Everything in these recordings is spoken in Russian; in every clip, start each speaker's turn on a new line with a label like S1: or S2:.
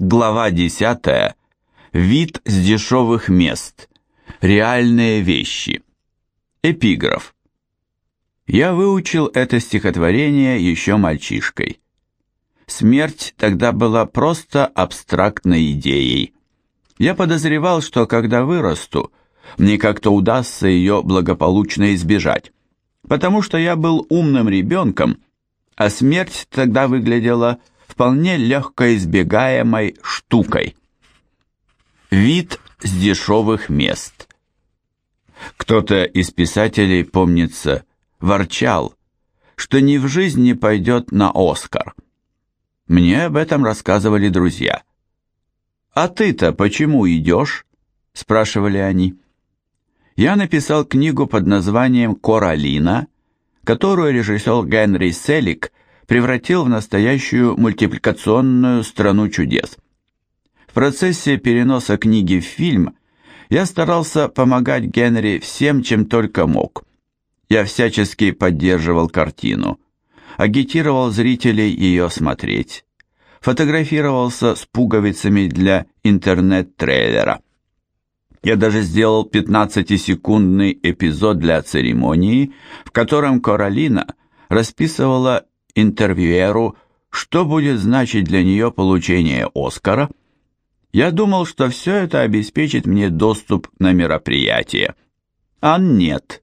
S1: Глава 10. Вид с дешевых мест. Реальные вещи. Эпиграф. Я выучил это стихотворение еще мальчишкой. Смерть тогда была просто абстрактной идеей. Я подозревал, что когда вырасту, мне как-то удастся ее благополучно избежать, потому что я был умным ребенком, а смерть тогда выглядела вполне легко избегаемой штукой. Вид с дешевых мест. Кто-то из писателей, помнится, ворчал, что ни в жизни пойдет на Оскар. Мне об этом рассказывали друзья. «А ты-то почему идешь?» – спрашивали они. Я написал книгу под названием «Коралина», которую режиссер Генри Селик превратил в настоящую мультипликационную страну чудес. В процессе переноса книги в фильм я старался помогать Генри всем, чем только мог. Я всячески поддерживал картину, агитировал зрителей ее смотреть, фотографировался с пуговицами для интернет-трейлера. Я даже сделал 15-секундный эпизод для церемонии, в котором Королина расписывала интервьюеру, что будет значить для нее получение Оскара, я думал, что все это обеспечит мне доступ на мероприятие. А нет.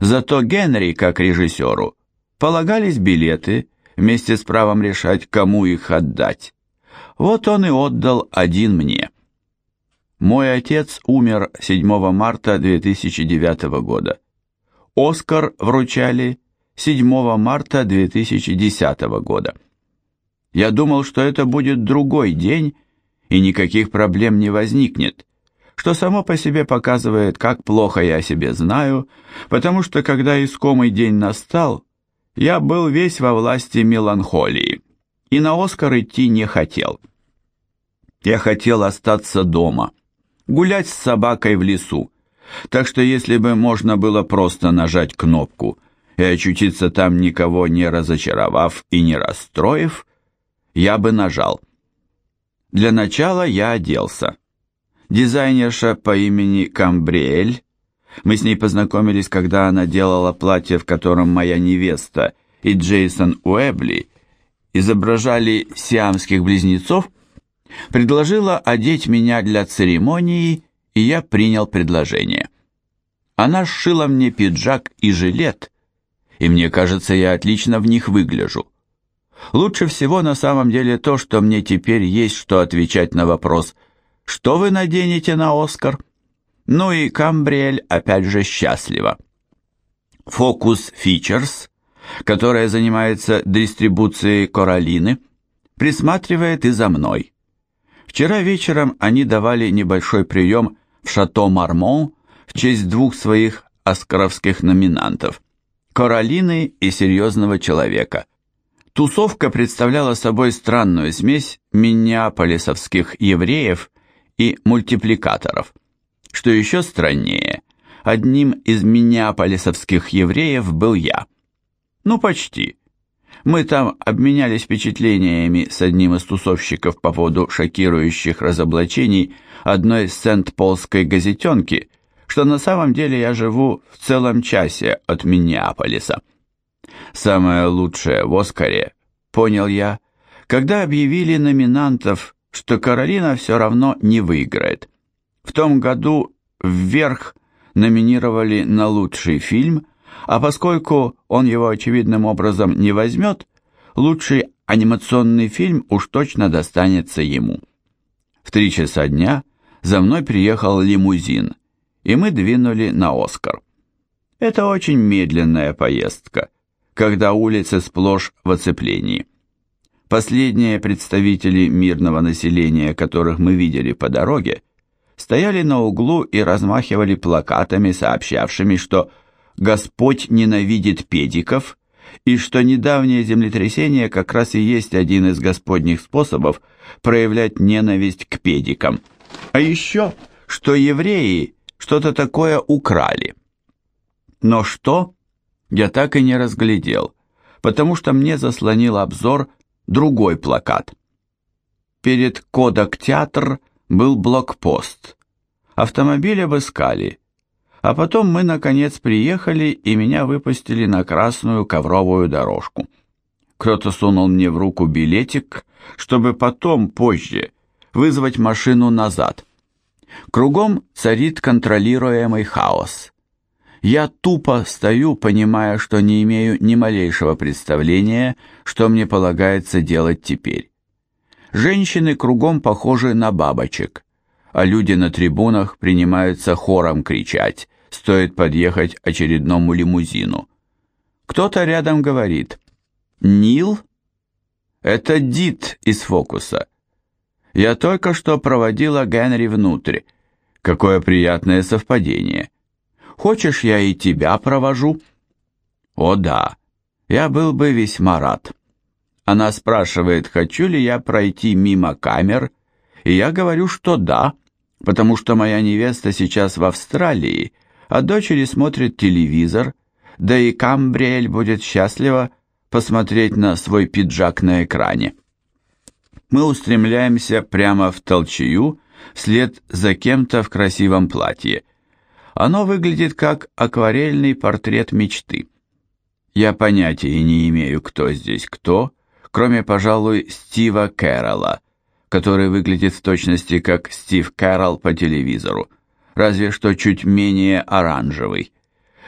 S1: Зато Генри, как режиссеру, полагались билеты вместе с правом решать, кому их отдать. Вот он и отдал один мне. Мой отец умер 7 марта 2009 года. Оскар вручали 7 марта 2010 года. Я думал, что это будет другой день, и никаких проблем не возникнет, что само по себе показывает, как плохо я себе знаю, потому что когда искомый день настал, я был весь во власти меланхолии, и на Оскар идти не хотел. Я хотел остаться дома, гулять с собакой в лесу, так что если бы можно было просто нажать кнопку – и очутиться там никого не разочаровав и не расстроив, я бы нажал. Для начала я оделся. Дизайнерша по имени Камбриэль, мы с ней познакомились, когда она делала платье, в котором моя невеста и Джейсон Уэбли изображали сиамских близнецов, предложила одеть меня для церемонии, и я принял предложение. Она сшила мне пиджак и жилет, и мне кажется, я отлично в них выгляжу. Лучше всего на самом деле то, что мне теперь есть что отвечать на вопрос «Что вы наденете на Оскар?» Ну и Камбриэль опять же счастлива. Focus Features, которая занимается дистрибуцией Коралины, присматривает и за мной. Вчера вечером они давали небольшой прием в Шато Мармон в честь двух своих оскаровских номинантов – Коралины и серьезного человека. Тусовка представляла собой странную смесь миннеаполисовских евреев и мультипликаторов. Что еще страннее, одним из миннеаполисовских евреев был я. Ну, почти. Мы там обменялись впечатлениями с одним из тусовщиков по поводу шокирующих разоблачений одной сент-полской газетенки, что на самом деле я живу в целом часе от Миннеаполиса. Самое лучшее в Оскаре, понял я, когда объявили номинантов, что Каролина все равно не выиграет. В том году «Вверх» номинировали на лучший фильм, а поскольку он его очевидным образом не возьмет, лучший анимационный фильм уж точно достанется ему. В три часа дня за мной приехал лимузин – и мы двинули на Оскар. Это очень медленная поездка, когда улицы сплошь в оцеплении. Последние представители мирного населения, которых мы видели по дороге, стояли на углу и размахивали плакатами, сообщавшими, что Господь ненавидит педиков и что недавнее землетрясение как раз и есть один из господних способов проявлять ненависть к педикам. А еще, что евреи что-то такое украли. Но что, я так и не разглядел, потому что мне заслонил обзор другой плакат. перед Кодак-театр был блокпост. Автомобиль обыскали. А потом мы, наконец, приехали, и меня выпустили на красную ковровую дорожку. Кто-то сунул мне в руку билетик, чтобы потом, позже, вызвать машину назад. Кругом царит контролируемый хаос. Я тупо стою, понимая, что не имею ни малейшего представления, что мне полагается делать теперь. Женщины кругом похожи на бабочек, а люди на трибунах принимаются хором кричать, стоит подъехать очередному лимузину. Кто-то рядом говорит «Нил?» «Это Дит из фокуса». Я только что проводила Генри внутрь. Какое приятное совпадение. Хочешь, я и тебя провожу? О да, я был бы весьма рад. Она спрашивает, хочу ли я пройти мимо камер, и я говорю, что да, потому что моя невеста сейчас в Австралии, а дочери смотрят телевизор, да и Камбриэль будет счастлива посмотреть на свой пиджак на экране мы устремляемся прямо в толчею, вслед за кем-то в красивом платье. Оно выглядит как акварельный портрет мечты. Я понятия не имею, кто здесь кто, кроме, пожалуй, Стива Кэрролла, который выглядит в точности как Стив Кэрролл по телевизору, разве что чуть менее оранжевый.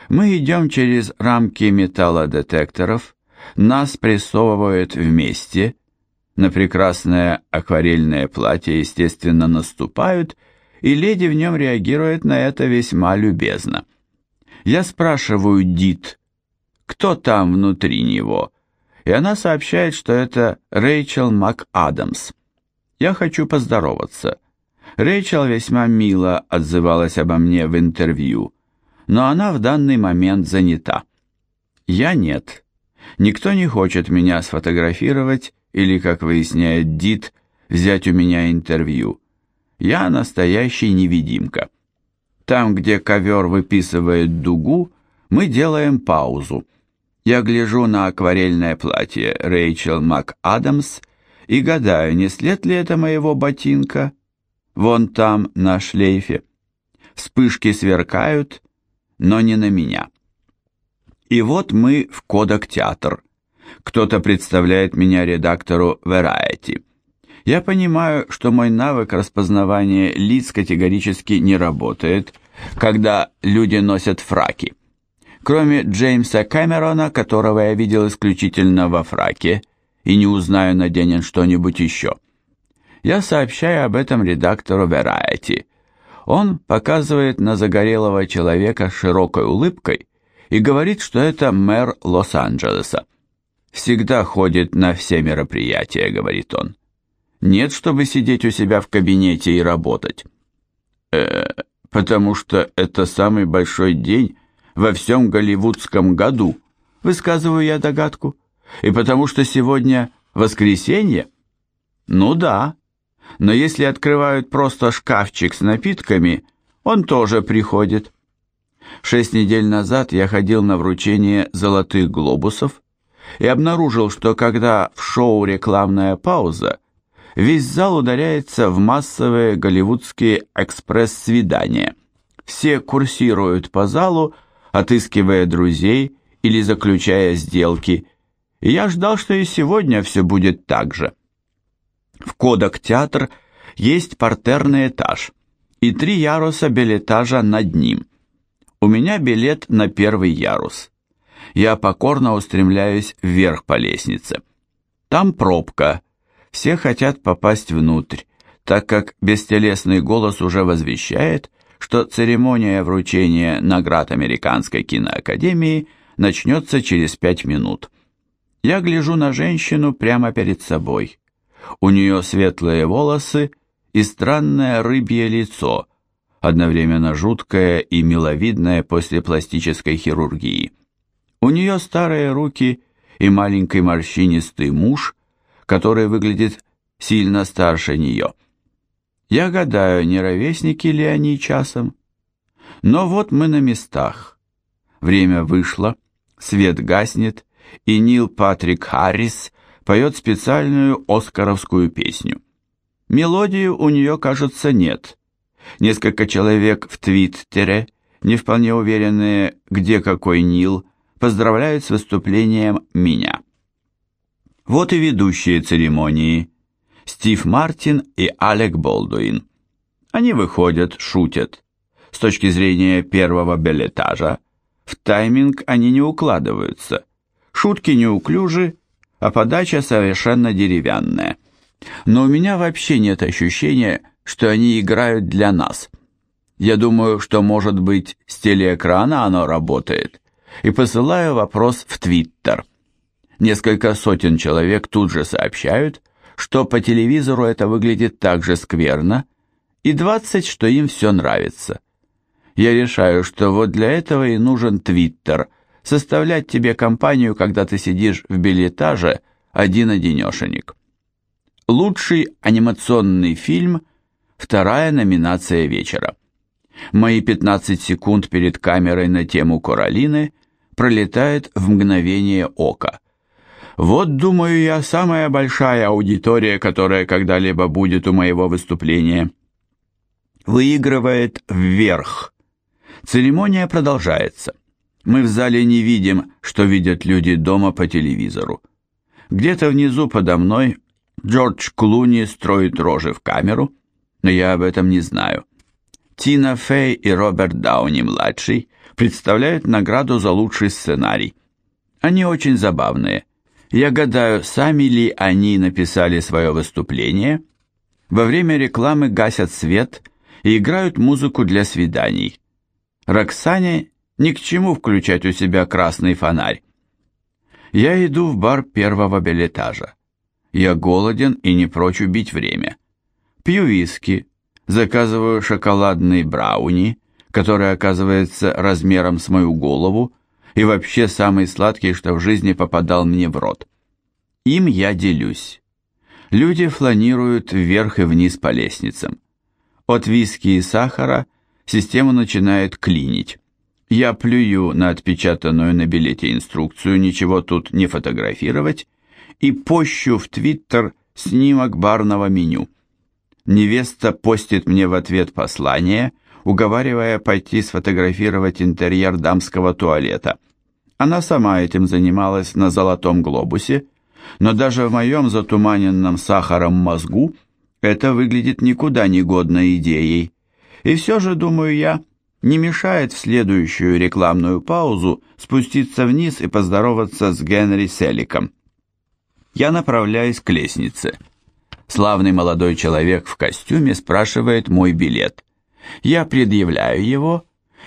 S1: Мы идем через рамки металлодетекторов, нас прессовывают вместе, на прекрасное акварельное платье, естественно, наступают, и леди в нем реагирует на это весьма любезно. Я спрашиваю Дит, кто там внутри него, и она сообщает, что это Рэйчел МакАдамс. Я хочу поздороваться. Рэйчел весьма мило отзывалась обо мне в интервью, но она в данный момент занята. Я нет. Никто не хочет меня сфотографировать, или, как выясняет Дит, взять у меня интервью. Я настоящий невидимка. Там, где ковер выписывает дугу, мы делаем паузу. Я гляжу на акварельное платье Рэйчел МакАдамс и гадаю, не след ли это моего ботинка? Вон там, на шлейфе. Вспышки сверкают, но не на меня. И вот мы в Кодак-театр. Кто-то представляет меня редактору Variety. Я понимаю, что мой навык распознавания лиц категорически не работает, когда люди носят фраки. Кроме Джеймса Кэмерона, которого я видел исключительно во фраке, и не узнаю, наденен что-нибудь еще. Я сообщаю об этом редактору Variety. Он показывает на загорелого человека с широкой улыбкой и говорит, что это мэр Лос-Анджелеса всегда ходит на все мероприятия», — говорит он. «Нет, чтобы сидеть у себя в кабинете и работать». «Э, потому что это самый большой день во всем голливудском году», — высказываю я догадку. «И потому что сегодня воскресенье?» «Ну да, но если открывают просто шкафчик с напитками, он тоже приходит». Шесть недель назад я ходил на вручение золотых глобусов, и обнаружил, что когда в шоу «Рекламная пауза» весь зал ударяется в массовые голливудские экспресс-свидания. Все курсируют по залу, отыскивая друзей или заключая сделки, и я ждал, что и сегодня все будет так же. В Кодак-театр есть партерный этаж и три яруса билетажа над ним. У меня билет на первый ярус я покорно устремляюсь вверх по лестнице. Там пробка, все хотят попасть внутрь, так как бестелесный голос уже возвещает, что церемония вручения наград Американской киноакадемии начнется через пять минут. Я гляжу на женщину прямо перед собой. У нее светлые волосы и странное рыбье лицо, одновременно жуткое и миловидное после пластической хирургии. У нее старые руки и маленький морщинистый муж, который выглядит сильно старше нее. Я гадаю, не ровесники ли они часом. Но вот мы на местах. Время вышло, свет гаснет, и Нил Патрик Харрис поет специальную оскаровскую песню. Мелодии у нее, кажется, нет. Несколько человек в Твиттере, не вполне уверенные, где какой Нил, поздравляют с выступлением меня. Вот и ведущие церемонии. Стив Мартин и Алек Болдуин. Они выходят, шутят. С точки зрения первого билетажа, в тайминг они не укладываются. Шутки неуклюжи, а подача совершенно деревянная. Но у меня вообще нет ощущения, что они играют для нас. Я думаю, что, может быть, с телеэкрана оно работает. И посылаю вопрос в Твиттер. Несколько сотен человек тут же сообщают, что по телевизору это выглядит так же скверно, и 20, что им все нравится. Я решаю, что вот для этого и нужен Твиттер, составлять тебе компанию, когда ты сидишь в билетаже один-одинешенек. Лучший анимационный фильм – вторая номинация вечера. Мои 15 секунд перед камерой на тему Коралины пролетает в мгновение ока. Вот, думаю я, самая большая аудитория, которая когда-либо будет у моего выступления. Выигрывает вверх. Церемония продолжается. Мы в зале не видим, что видят люди дома по телевизору. Где-то внизу подо мной Джордж Клуни строит рожи в камеру, но я об этом не знаю. Тина Фей и Роберт Дауни-младший представляют награду за лучший сценарий. Они очень забавные. Я гадаю, сами ли они написали свое выступление. Во время рекламы гасят свет и играют музыку для свиданий. Роксане ни к чему включать у себя красный фонарь. Я иду в бар первого билетажа. Я голоден и не прочь убить время. Пью виски, заказываю шоколадный брауни, который оказывается размером с мою голову и вообще самый сладкий, что в жизни попадал мне в рот. Им я делюсь. Люди фланируют вверх и вниз по лестницам. От виски и сахара система начинает клинить. Я плюю на отпечатанную на билете инструкцию «Ничего тут не фотографировать» и пощу в Твиттер снимок барного меню. Невеста постит мне в ответ послание, уговаривая пойти сфотографировать интерьер дамского туалета. Она сама этим занималась на золотом глобусе, но даже в моем затуманенном сахаром мозгу это выглядит никуда не годной идеей. И все же, думаю я, не мешает в следующую рекламную паузу спуститься вниз и поздороваться с Генри Селиком. Я направляюсь к лестнице. Славный молодой человек в костюме спрашивает мой билет. Я предъявляю его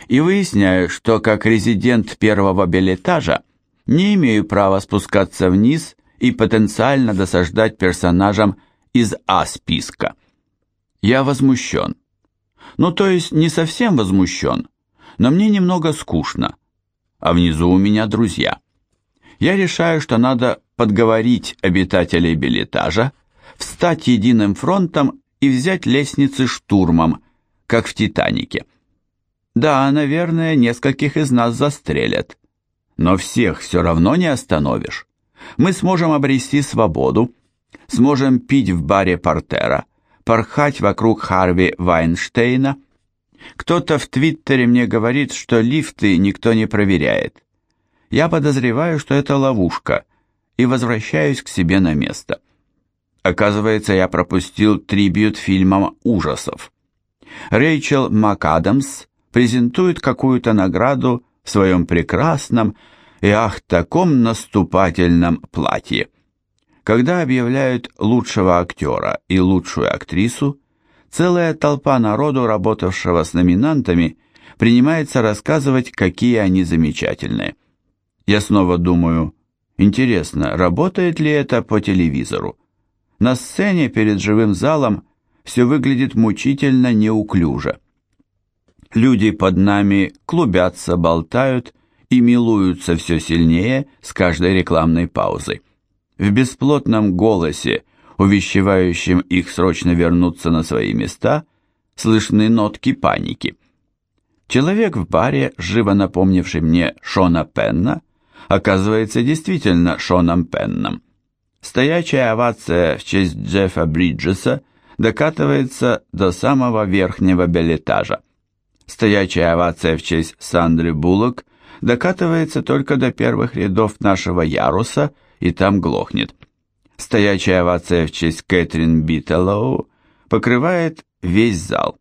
S1: и выясняю, что как резидент первого билетажа не имею права спускаться вниз и потенциально досаждать персонажам из А-списка. Я возмущен. Ну, то есть не совсем возмущен, но мне немного скучно. А внизу у меня друзья. Я решаю, что надо подговорить обитателей билетажа, встать единым фронтом и взять лестницы штурмом, как в «Титанике». Да, наверное, нескольких из нас застрелят, но всех все равно не остановишь. Мы сможем обрести свободу, сможем пить в баре портера, порхать вокруг Харви Вайнштейна. Кто-то в Твиттере мне говорит, что лифты никто не проверяет. Я подозреваю, что это ловушка, и возвращаюсь к себе на место. Оказывается, я пропустил трибют фильмам ужасов. Рэйчел МакАдамс презентует какую-то награду в своем прекрасном и ах, таком наступательном платье. Когда объявляют лучшего актера и лучшую актрису, целая толпа народу, работавшего с номинантами, принимается рассказывать, какие они замечательные. Я снова думаю, интересно, работает ли это по телевизору? На сцене перед живым залом все выглядит мучительно неуклюже. Люди под нами клубятся, болтают и милуются все сильнее с каждой рекламной паузой. В бесплотном голосе, увещевающем их срочно вернуться на свои места, слышны нотки паники. Человек в баре, живо напомнивший мне Шона Пенна, оказывается действительно Шоном Пенном. Стоячая овация в честь Джеффа Бриджеса докатывается до самого верхнего билетажа. Стоячая овация в честь Сандры Буллок докатывается только до первых рядов нашего яруса и там глохнет. Стоячая овация в честь Кэтрин Биттелоу покрывает весь зал,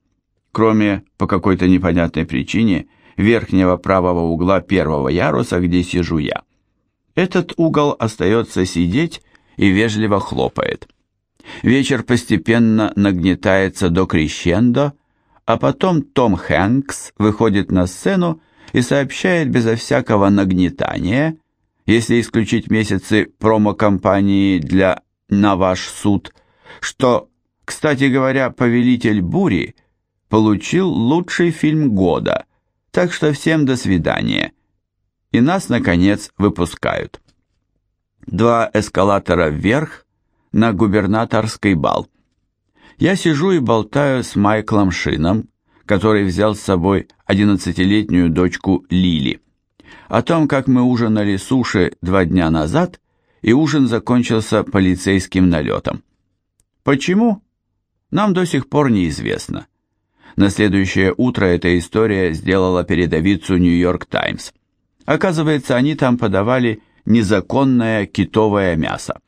S1: кроме по какой-то непонятной причине верхнего правого угла первого яруса, где сижу я. Этот угол остается сидеть и вежливо хлопает. Вечер постепенно нагнетается до крещендо, а потом Том Хэнкс выходит на сцену и сообщает безо всякого нагнетания, если исключить месяцы промо-компании для «На ваш суд», что, кстати говоря, «Повелитель бури» получил лучший фильм года, так что всем до свидания. И нас, наконец, выпускают. Два эскалатора вверх на губернаторский бал. Я сижу и болтаю с Майклом Шином, который взял с собой одиннадцатилетнюю дочку Лили. О том, как мы ужинали суши два дня назад, и ужин закончился полицейским налетом. Почему? Нам до сих пор неизвестно. На следующее утро эта история сделала передовицу «Нью-Йорк Таймс». Оказывается, они там подавали незаконное китовое мясо.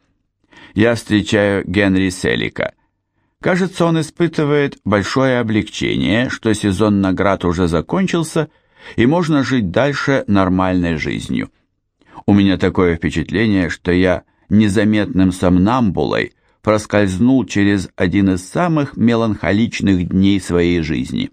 S1: Я встречаю Генри Селика – Кажется, он испытывает большое облегчение, что сезон наград уже закончился, и можно жить дальше нормальной жизнью. У меня такое впечатление, что я незаметным сомнамбулой проскользнул через один из самых меланхоличных дней своей жизни.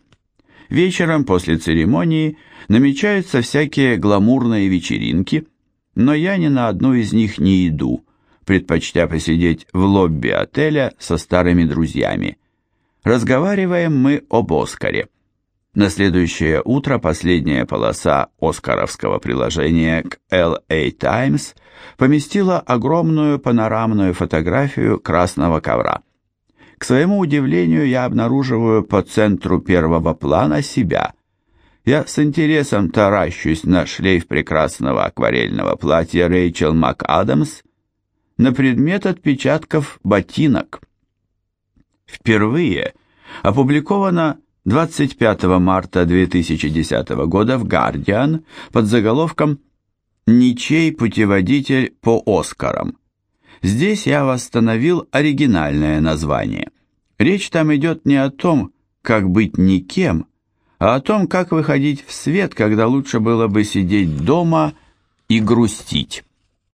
S1: Вечером после церемонии намечаются всякие гламурные вечеринки, но я ни на одну из них не иду – предпочтя посидеть в лобби отеля со старыми друзьями. Разговариваем мы об Оскаре. На следующее утро последняя полоса оскаровского приложения к LA Times поместила огромную панорамную фотографию красного ковра. К своему удивлению я обнаруживаю по центру первого плана себя. Я с интересом таращусь на шлейф прекрасного акварельного платья Рэйчел МакАдамс, на предмет отпечатков ботинок. Впервые опубликовано 25 марта 2010 года в «Гардиан» под заголовком «Ничей путеводитель по Оскарам». Здесь я восстановил оригинальное название. Речь там идет не о том, как быть никем, а о том, как выходить в свет, когда лучше было бы сидеть дома и грустить.